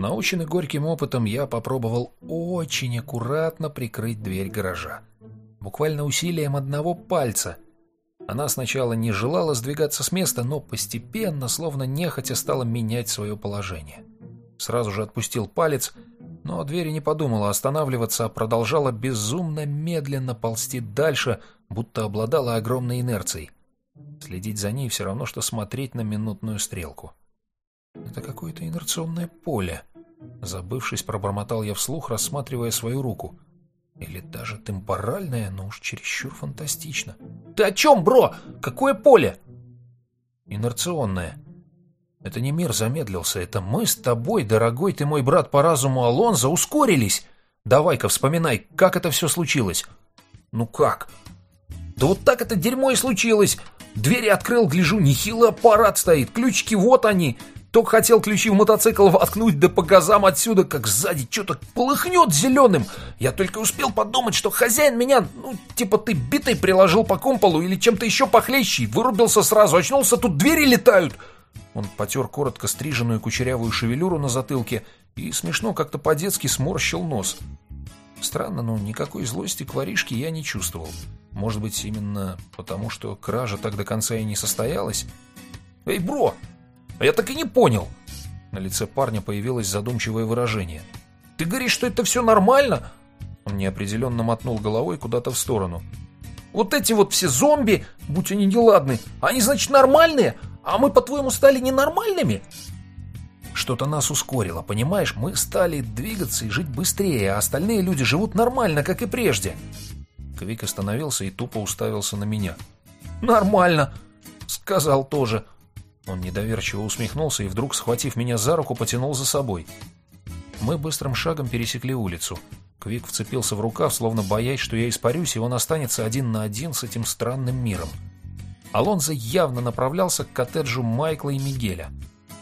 Наученный горьким опытом, я попробовал очень аккуратно прикрыть дверь гаража. Буквально усилием одного пальца. Она сначала не желала сдвигаться с места, но постепенно, словно нехотя, стала менять свое положение. Сразу же отпустил палец, но дверь не подумала останавливаться, а продолжала безумно медленно ползти дальше, будто обладала огромной инерцией. Следить за ней все равно, что смотреть на минутную стрелку. Это какое-то инерционное поле. Забывшись, пробормотал я вслух, рассматривая свою руку. Или даже темпоральное, но уж чересчур фантастично. «Ты о чем, бро? Какое поле?» «Инерционное. Это не мир замедлился, это мы с тобой, дорогой ты мой брат по разуму Алонзо, ускорились. Давай-ка вспоминай, как это все случилось». «Ну как?» «Да вот так это дерьмо и случилось. Двери открыл, гляжу, нехилый аппарат стоит, ключики вот они. Только хотел ключи в мотоцикл воткнуть, да по газам отсюда, как сзади что-то полыхнет зеленым. Я только успел подумать, что хозяин меня, ну, типа ты битой приложил по кумполу или чем-то еще похлеще, вырубился сразу, очнулся, тут двери летают. Он потер коротко стриженную кучерявую шевелюру на затылке и смешно как-то по-детски сморщил нос. Странно, но никакой злости к воришке я не чувствовал. Может быть, именно потому, что кража так до конца и не состоялась? «Эй, бро, а я так и не понял. На лице парня появилось задумчивое выражение. Ты говоришь, что это все нормально? Он неопределенно мотнул головой куда-то в сторону. Вот эти вот все зомби, будь они неладны, они, значит, нормальные? А мы, по-твоему, стали ненормальными? Что-то нас ускорило, понимаешь? Мы стали двигаться и жить быстрее, а остальные люди живут нормально, как и прежде. Квик остановился и тупо уставился на меня. «Нормально!» — сказал тоже. Он недоверчиво усмехнулся и вдруг, схватив меня за руку, потянул за собой. Мы быстрым шагом пересекли улицу. Квик вцепился в рукав, словно боясь, что я испарюсь, и он останется один на один с этим странным миром. Алонзо явно направлялся к коттеджу Майкла и Мигеля.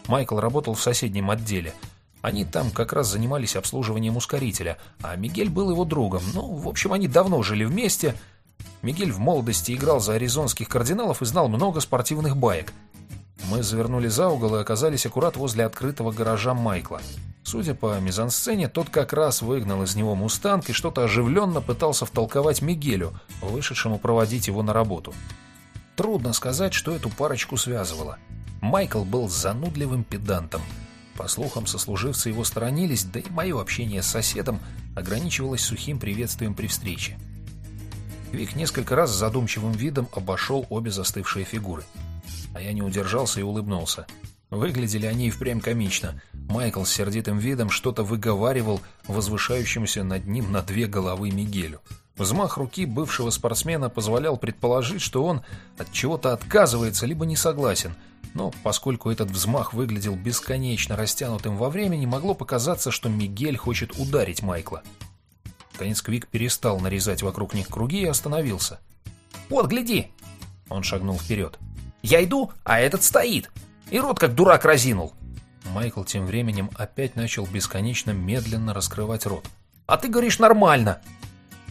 Майкл работал в соседнем отделе. Они там как раз занимались обслуживанием ускорителя, а Мигель был его другом. Ну, в общем, они давно жили вместе. Мигель в молодости играл за аризонских кардиналов и знал много спортивных баек – мы завернули за угол и оказались аккурат возле открытого гаража Майкла. Судя по мизансцене, тот как раз выгнал из него мустанг и что-то оживленно пытался втолковать Мигелю, вышедшему проводить его на работу. Трудно сказать, что эту парочку связывало. Майкл был занудливым педантом. По слухам, сослуживцы его сторонились, да и мое общение с соседом ограничивалось сухим приветствием при встрече. Вик несколько раз с задумчивым видом обошел обе застывшие фигуры – а я не удержался и улыбнулся. Выглядели они и впрямь комично. Майкл с сердитым видом что-то выговаривал возвышающемуся над ним на две головы Мигелю. Взмах руки бывшего спортсмена позволял предположить, что он от чего-то отказывается, либо не согласен. Но поскольку этот взмах выглядел бесконечно растянутым во времени, могло показаться, что Мигель хочет ударить Майкла. Конец Квик перестал нарезать вокруг них круги и остановился. «Вот, гляди!» Он шагнул вперед. Я иду, а этот стоит. И рот как дурак разинул. Майкл тем временем опять начал бесконечно медленно раскрывать рот. «А ты говоришь нормально!»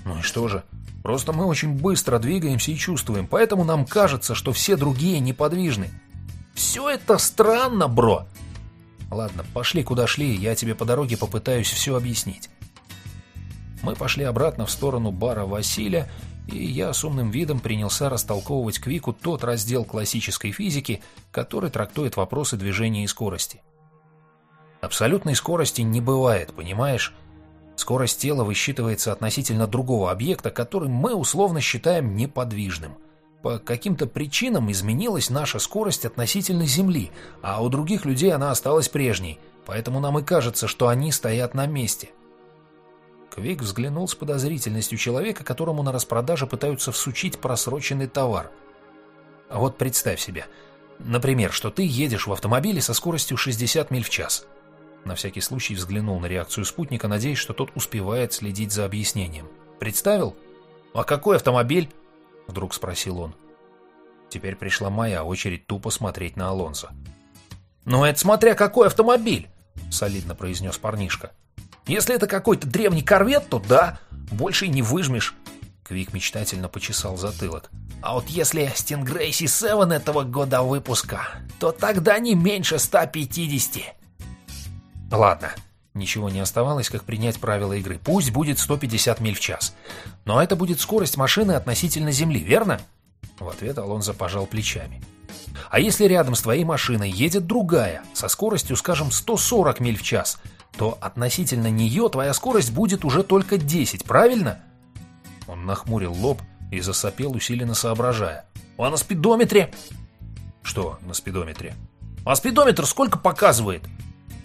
«Ну и что же? Просто мы очень быстро двигаемся и чувствуем, поэтому нам кажется, что все другие неподвижны. Все это странно, бро!» «Ладно, пошли куда шли, я тебе по дороге попытаюсь все объяснить». Мы пошли обратно в сторону бара Василия, и я с умным видом принялся растолковывать Квику тот раздел классической физики, который трактует вопросы движения и скорости. Абсолютной скорости не бывает, понимаешь? Скорость тела высчитывается относительно другого объекта, который мы условно считаем неподвижным. По каким-то причинам изменилась наша скорость относительно Земли, а у других людей она осталась прежней, поэтому нам и кажется, что они стоят на месте. Квик взглянул с подозрительностью человека, которому на распродаже пытаются всучить просроченный товар. А вот представь себе, например, что ты едешь в автомобиле со скоростью 60 миль в час. На всякий случай взглянул на реакцию спутника, надеясь, что тот успевает следить за объяснением. «Представил? А какой автомобиль?» — вдруг спросил он. Теперь пришла моя очередь тупо смотреть на Алонсо. «Ну это смотря какой автомобиль!» — солидно произнес парнишка. Если это какой-то древний корвет, то да, больше и не выжмешь. Квик мечтательно почесал затылок. А вот если Stingray C7 этого года выпуска, то тогда не меньше 150. Ладно, Ничего не оставалось, как принять правила игры. Пусть будет 150 миль в час. Но это будет скорость машины относительно Земли, верно? В ответ Алонзо пожал плечами. А если рядом с твоей машиной едет другая, со скоростью, скажем, 140 миль в час, то относительно нее твоя скорость будет уже только 10, правильно? Он нахмурил лоб и засопел, усиленно соображая. А на спидометре? Что на спидометре? А спидометр сколько показывает?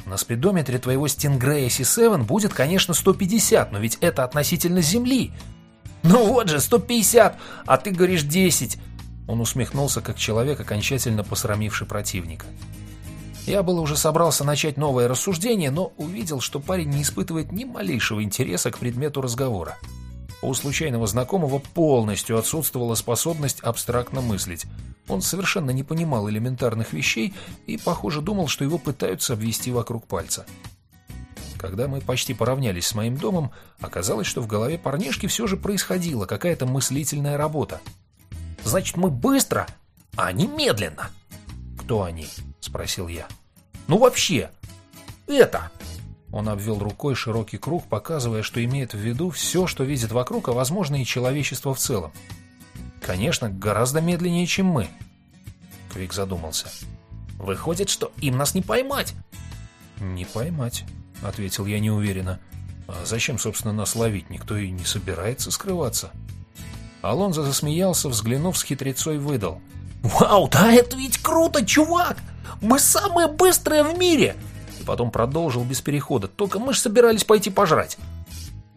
На спидометре твоего Stingray C7 будет, конечно, 150, но ведь это относительно Земли. Ну вот же, 150, а ты говоришь 10. Он усмехнулся, как человек, окончательно посрамивший противника. Я было уже собрался начать новое рассуждение, но увидел, что парень не испытывает ни малейшего интереса к предмету разговора. У случайного знакомого полностью отсутствовала способность абстрактно мыслить. Он совершенно не понимал элементарных вещей и, похоже, думал, что его пытаются обвести вокруг пальца. Когда мы почти поравнялись с моим домом, оказалось, что в голове парнишки все же происходила какая-то мыслительная работа. «Значит, мы быстро, а они медленно». «Кто они?» — спросил я. «Ну вообще, это...» Он обвел рукой широкий круг, показывая, что имеет в виду все, что видит вокруг, а возможно и человечество в целом. Конечно, гораздо медленнее, чем мы. Квик задумался. Выходит, что им нас не поймать. Не поймать, ответил я неуверенно. А зачем, собственно, нас ловить? Никто и не собирается скрываться. Алонзо засмеялся, взглянув с хитрецой, выдал. «Вау, да это ведь круто, чувак! Мы самые быстрые в мире! и потом продолжил без перехода. «Только мы же собирались пойти пожрать».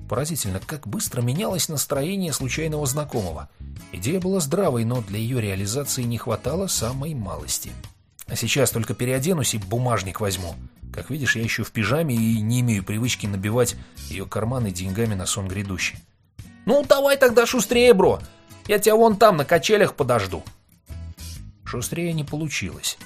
Поразительно, как быстро менялось настроение случайного знакомого. Идея была здравой, но для ее реализации не хватало самой малости. А сейчас только переоденусь и бумажник возьму. Как видишь, я еще в пижаме и не имею привычки набивать ее карманы деньгами на сон грядущий. «Ну, давай тогда шустрее, бро! Я тебя вон там на качелях подожду!» Шустрее не получилось.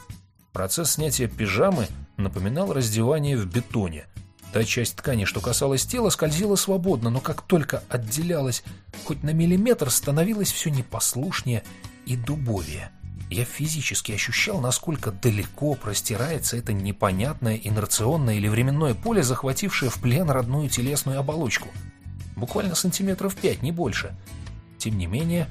Процесс снятия пижамы напоминал раздевание в бетоне. Та часть ткани, что касалась тела, скользила свободно, но как только отделялась хоть на миллиметр, становилось все непослушнее и дубовее. Я физически ощущал, насколько далеко простирается это непонятное инерционное или временное поле, захватившее в плен родную телесную оболочку. Буквально сантиметров пять, не больше. Тем не менее,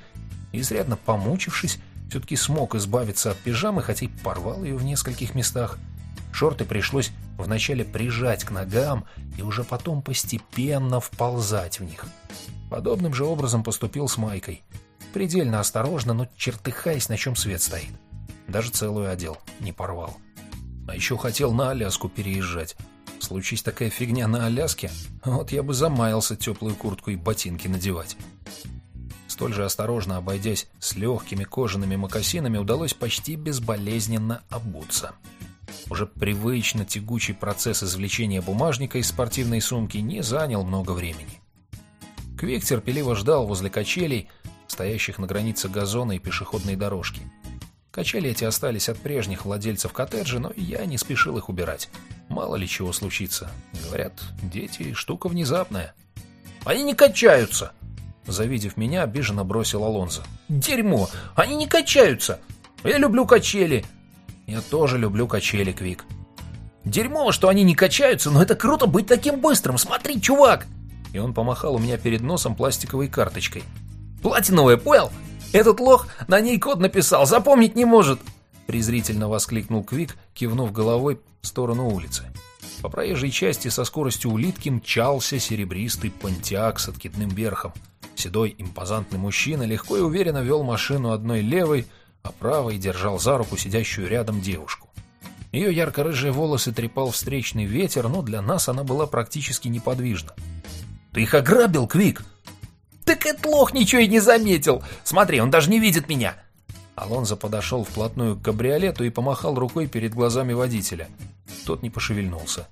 изрядно помучившись, все-таки смог избавиться от пижамы, хотя и порвал ее в нескольких местах. Шорты пришлось вначале прижать к ногам и уже потом постепенно вползать в них. Подобным же образом поступил с майкой. Предельно осторожно, но чертыхаясь, на чем свет стоит. Даже целую одел, не порвал. А еще хотел на Аляску переезжать. Случись такая фигня на Аляске, вот я бы замаялся теплую куртку и ботинки надевать. Столь же осторожно обойдясь с легкими кожаными мокасинами, удалось почти безболезненно обуться. Уже привычно тягучий процесс извлечения бумажника из спортивной сумки не занял много времени. Квик терпеливо ждал возле качелей, стоящих на границе газона и пешеходной дорожки. Качели эти остались от прежних владельцев коттеджа, но я не спешил их убирать. Мало ли чего случится. Говорят, дети — штука внезапная. «Они не качаются!» Завидев меня, обиженно бросил Алонзо. «Дерьмо! Они не качаются! Я люблю качели!» «Я тоже люблю качели, Квик». «Дерьмо, что они не качаются, но это круто быть таким быстрым! Смотри, чувак!» И он помахал у меня перед носом пластиковой карточкой. «Платиновая, понял? Этот лох на ней код написал, запомнить не может!» Презрительно воскликнул Квик, кивнув головой в сторону улицы. По проезжей части со скоростью улитки мчался серебристый понтиак с откидным верхом. Седой импозантный мужчина легко и уверенно вел машину одной левой, а правой держал за руку сидящую рядом девушку. Ее ярко-рыжие волосы трепал встречный ветер, но для нас она была практически неподвижна. «Ты их ограбил, Квик?» «Так этот лох ничего и не заметил! Смотри, он даже не видит меня!» Алонзо подошел вплотную к кабриолету и помахал рукой перед глазами водителя. Тот не пошевельнулся.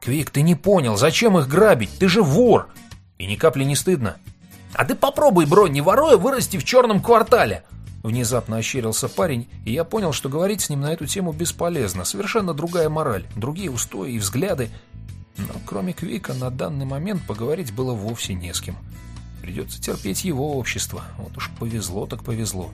«Квик, ты не понял, зачем их грабить? Ты же вор!» «И ни капли не стыдно?» «А ты попробуй, бро, не воруя, вырасти в черном квартале!» Внезапно ощерился парень, и я понял, что говорить с ним на эту тему бесполезно. Совершенно другая мораль, другие устои и взгляды. Но кроме Квика на данный момент поговорить было вовсе не с кем. Придется терпеть его общество. Вот уж повезло так повезло.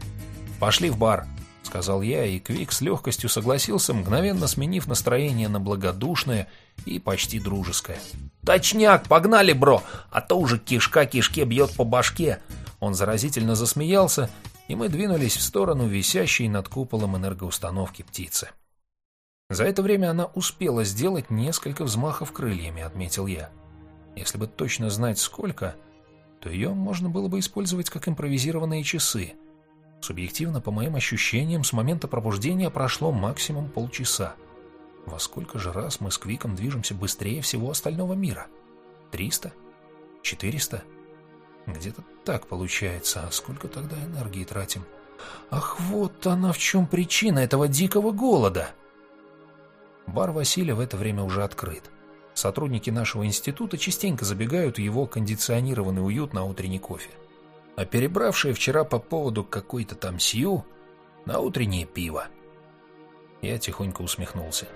«Пошли в бар!» — сказал я, и Квик с легкостью согласился, мгновенно сменив настроение на благодушное и почти дружеское. «Точняк, погнали, бро, а то уже кишка кишке бьет по башке!» Он заразительно засмеялся, и мы двинулись в сторону висящей над куполом энергоустановки птицы. За это время она успела сделать несколько взмахов крыльями, отметил я. Если бы точно знать сколько, то ее можно было бы использовать как импровизированные часы. Субъективно, по моим ощущениям, с момента пробуждения прошло максимум полчаса. Во сколько же раз мы с Квиком движемся быстрее всего остального мира? Триста? Четыреста? Где-то так получается. А сколько тогда энергии тратим? Ах, вот она в чем причина этого дикого голода! Бар Василия в это время уже открыт. Сотрудники нашего института частенько забегают в его кондиционированный уют на утренний кофе. А перебравшие вчера по поводу какой-то там Сью на утреннее пиво. Я тихонько усмехнулся.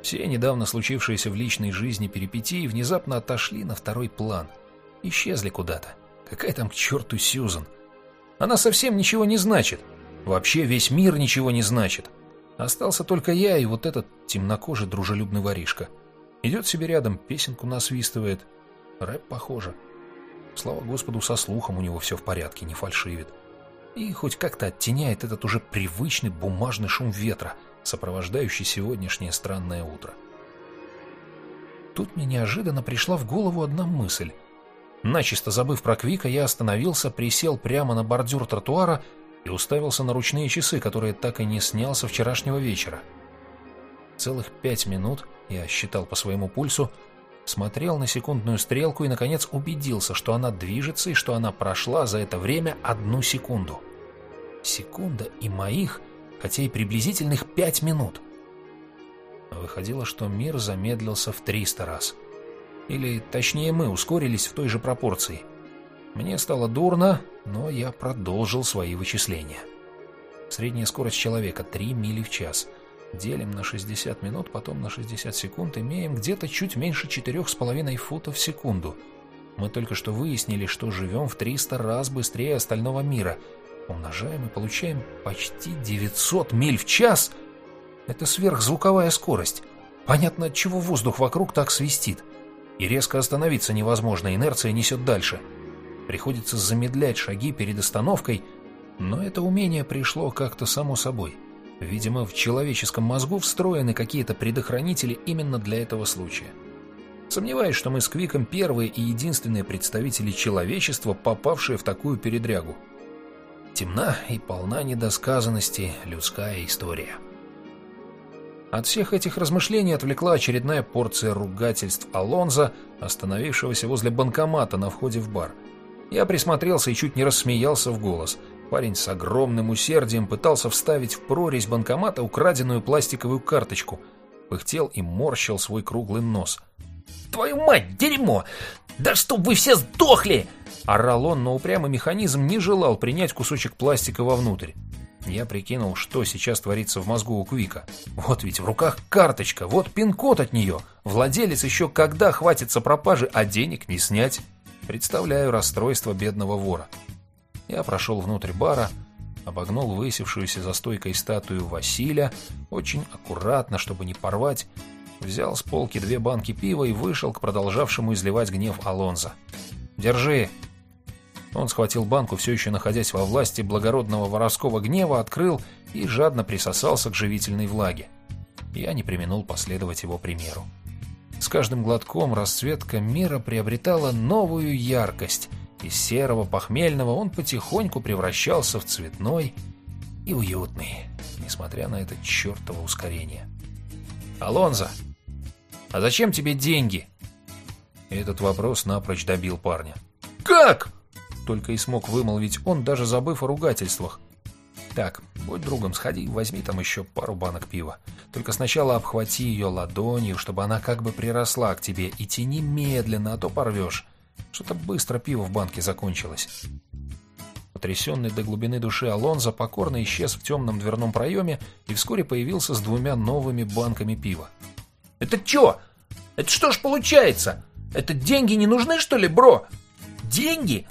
Все недавно случившиеся в личной жизни перипетии внезапно отошли на второй план. Исчезли куда-то. Какая там к черту Сьюзан? Она совсем ничего не значит. Вообще весь мир ничего не значит. Остался только я и вот этот темнокожий дружелюбный воришка. Идет себе рядом, песенку насвистывает. Рэп похоже. Слава Господу, со слухом у него все в порядке, не фальшивит. И хоть как-то оттеняет этот уже привычный бумажный шум ветра, сопровождающий сегодняшнее странное утро. Тут мне неожиданно пришла в голову одна мысль. Начисто забыв про Квика, я остановился, присел прямо на бордюр тротуара и уставился на ручные часы, которые так и не снял со вчерашнего вечера. Целых пять минут, я считал по своему пульсу, смотрел на секундную стрелку и, наконец, убедился, что она движется и что она прошла за это время одну секунду. Секунда и моих, хотя и приблизительных пять минут. Выходило, что мир замедлился в триста раз. Или, точнее, мы ускорились в той же пропорции – мне стало дурно, но я продолжил свои вычисления. Средняя скорость человека 3 мили в час. Делим на 60 минут, потом на 60 секунд, имеем где-то чуть меньше 4,5 футов в секунду. Мы только что выяснили, что живем в 300 раз быстрее остального мира. Умножаем и получаем почти 900 миль в час. Это сверхзвуковая скорость. Понятно, от чего воздух вокруг так свистит. И резко остановиться невозможно, инерция несет дальше. — Приходится замедлять шаги перед остановкой, но это умение пришло как-то само собой. Видимо, в человеческом мозгу встроены какие-то предохранители именно для этого случая. Сомневаюсь, что мы с Квиком первые и единственные представители человечества, попавшие в такую передрягу. Темна и полна недосказанности людская история. От всех этих размышлений отвлекла очередная порция ругательств Алонза, остановившегося возле банкомата на входе в бар – я присмотрелся и чуть не рассмеялся в голос. Парень с огромным усердием пытался вставить в прорезь банкомата украденную пластиковую карточку. Пыхтел и морщил свой круглый нос. «Твою мать, дерьмо! Да чтоб вы все сдохли!» Орал он, но упрямый механизм не желал принять кусочек пластика вовнутрь. Я прикинул, что сейчас творится в мозгу у Квика. Вот ведь в руках карточка, вот пин-код от нее. Владелец еще когда хватится пропажи, а денег не снять. Представляю расстройство бедного вора. Я прошел внутрь бара, обогнул высевшуюся за стойкой статую Василия, очень аккуратно, чтобы не порвать, взял с полки две банки пива и вышел к продолжавшему изливать гнев Алонзо. «Держи!» Он схватил банку, все еще находясь во власти благородного воровского гнева, открыл и жадно присосался к живительной влаге. Я не применул последовать его примеру. С каждым глотком расцветка мира приобретала новую яркость. Из серого похмельного он потихоньку превращался в цветной и уютный, несмотря на это чертово ускорение. «Алонзо, а зачем тебе деньги?» Этот вопрос напрочь добил парня. «Как?» Только и смог вымолвить он, даже забыв о ругательствах. Так, будь другом, сходи, возьми там еще пару банок пива. Только сначала обхвати ее ладонью, чтобы она как бы приросла к тебе, и тяни медленно, а то порвешь. Что-то быстро пиво в банке закончилось. Потрясенный до глубины души Алонзо покорно исчез в темном дверном проеме и вскоре появился с двумя новыми банками пива. «Это что? Это что ж получается? Это деньги не нужны, что ли, бро? Деньги?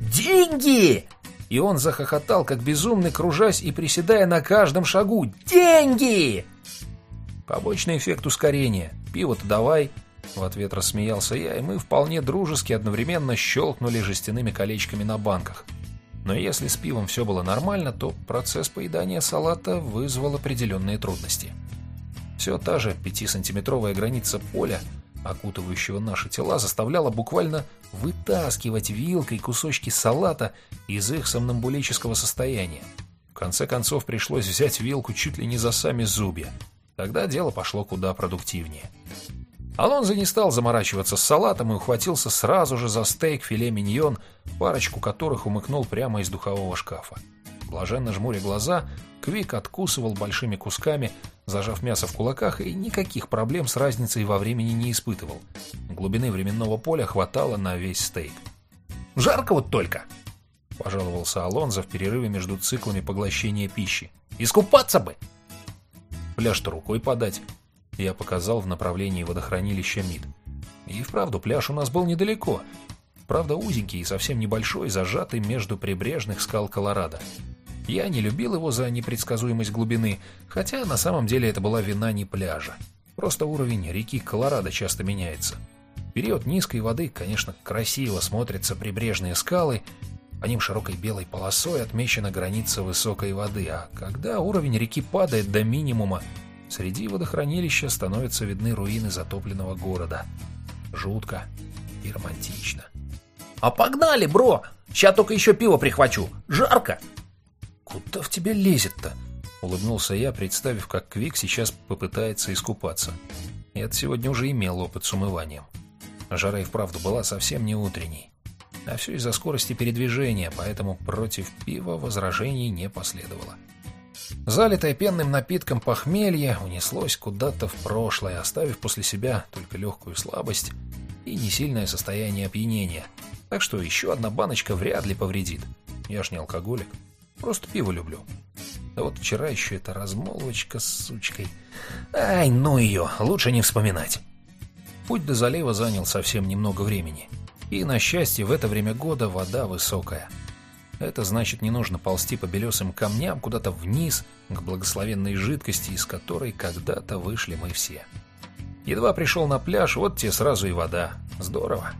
Деньги!» и он захохотал, как безумный, кружась и приседая на каждом шагу. «Деньги!» Побочный эффект ускорения. Пиво-то давай. В ответ рассмеялся я, и мы вполне дружески одновременно щелкнули жестяными колечками на банках. Но если с пивом все было нормально, то процесс поедания салата вызвал определенные трудности. Все та же пятисантиметровая граница поля, окутывающего наши тела, заставляла буквально вытаскивать вилкой кусочки салата из их сомнамбулического состояния. В конце концов пришлось взять вилку чуть ли не за сами зубья. Тогда дело пошло куда продуктивнее. Алонзо не стал заморачиваться с салатом и ухватился сразу же за стейк филе миньон, парочку которых умыкнул прямо из духового шкафа. Блаженно жмуря глаза, Квик откусывал большими кусками, зажав мясо в кулаках, и никаких проблем с разницей во времени не испытывал. Глубины временного поля хватало на весь стейк. «Жарко вот только!» — пожаловался Алонзо в перерыве между циклами поглощения пищи. «Искупаться бы!» Пляж-то рукой подать. Я показал в направлении водохранилища МИД. И вправду, пляж у нас был недалеко. Правда, узенький и совсем небольшой, зажатый между прибрежных скал Колорадо. Я не любил его за непредсказуемость глубины, хотя на самом деле это была вина не пляжа. Просто уровень реки Колорадо часто меняется. В период низкой воды, конечно, красиво смотрятся прибрежные скалы, по ним широкой белой полосой отмечена граница высокой воды, а когда уровень реки падает до минимума, среди водохранилища становятся видны руины затопленного города. Жутко и романтично. «А погнали, бро! Сейчас только еще пиво прихвачу! Жарко!» «Куда в тебя лезет-то?» — улыбнулся я, представив, как Квик сейчас попытается искупаться. Я сегодня уже имел опыт с умыванием. Жара и вправду была совсем не утренней. А все из-за скорости передвижения, поэтому против пива возражений не последовало. Залитое пенным напитком похмелье унеслось куда-то в прошлое, оставив после себя только легкую слабость и несильное состояние опьянения. Так что еще одна баночка вряд ли повредит. Я ж не алкоголик, просто пиво люблю. Да вот вчера еще эта размолвочка с сучкой. Ай, ну ее, лучше не вспоминать. Путь до залива занял совсем немного времени. И, на счастье, в это время года вода высокая. Это значит, не нужно ползти по белесым камням куда-то вниз, к благословенной жидкости, из которой когда-то вышли мы все. Едва пришел на пляж, вот те сразу и вода. Здорово.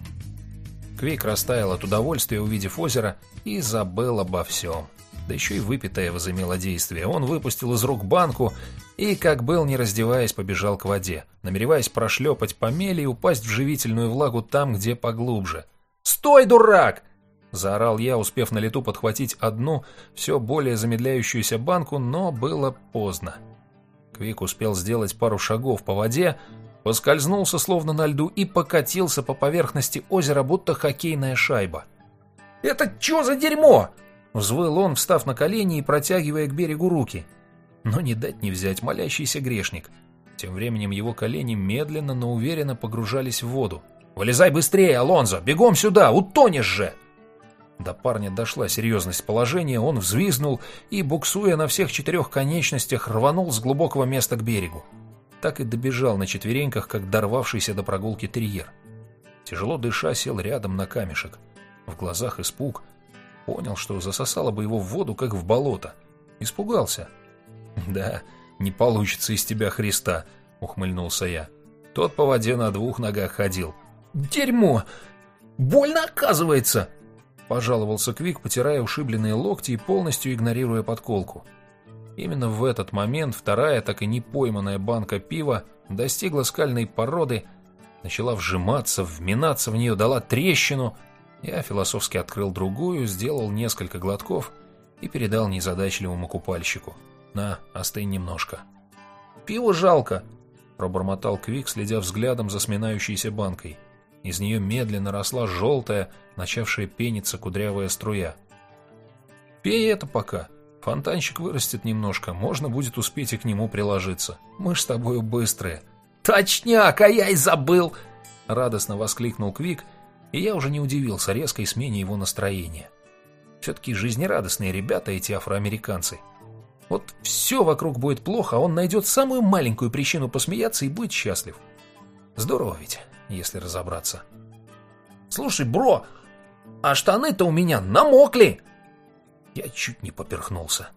Квик растаял от удовольствия, увидев озеро, и забыл обо всем. Да еще и выпитое возымело действие. Он выпустил из рук банку и, как был, не раздеваясь, побежал к воде, намереваясь прошлепать по мели и упасть в живительную влагу там, где поглубже. «Стой, дурак!» — заорал я, успев на лету подхватить одну, все более замедляющуюся банку, но было поздно. Квик успел сделать пару шагов по воде, поскользнулся словно на льду и покатился по поверхности озера, будто хоккейная шайба. «Это что за дерьмо?» — взвыл он, встав на колени и протягивая к берегу руки но не дать не взять молящийся грешник. Тем временем его колени медленно, но уверенно погружались в воду. «Вылезай быстрее, Алонзо! Бегом сюда! Утонешь же!» До парня дошла серьезность положения, он взвизнул и, буксуя на всех четырех конечностях, рванул с глубокого места к берегу. Так и добежал на четвереньках, как дорвавшийся до прогулки терьер. Тяжело дыша, сел рядом на камешек. В глазах испуг. Понял, что засосало бы его в воду, как в болото. Испугался. «Да, не получится из тебя Христа», — ухмыльнулся я. Тот по воде на двух ногах ходил. «Дерьмо! Больно оказывается!» Пожаловался Квик, потирая ушибленные локти и полностью игнорируя подколку. Именно в этот момент вторая, так и не пойманная банка пива достигла скальной породы, начала вжиматься, вминаться в нее, дала трещину. Я философски открыл другую, сделал несколько глотков и передал незадачливому купальщику. «На, остынь немножко». «Пиво жалко», — пробормотал Квик, следя взглядом за сминающейся банкой. Из нее медленно росла желтая, начавшая пениться кудрявая струя. «Пей это пока. Фонтанчик вырастет немножко, можно будет успеть и к нему приложиться. Мы ж с тобою быстрые». «Точняк, а я и забыл!» — радостно воскликнул Квик, и я уже не удивился резкой смене его настроения. Все-таки жизнерадостные ребята эти афроамериканцы — вот все вокруг будет плохо, а он найдет самую маленькую причину посмеяться и будет счастлив. Здорово ведь, если разобраться. Слушай, бро, а штаны-то у меня намокли. Я чуть не поперхнулся.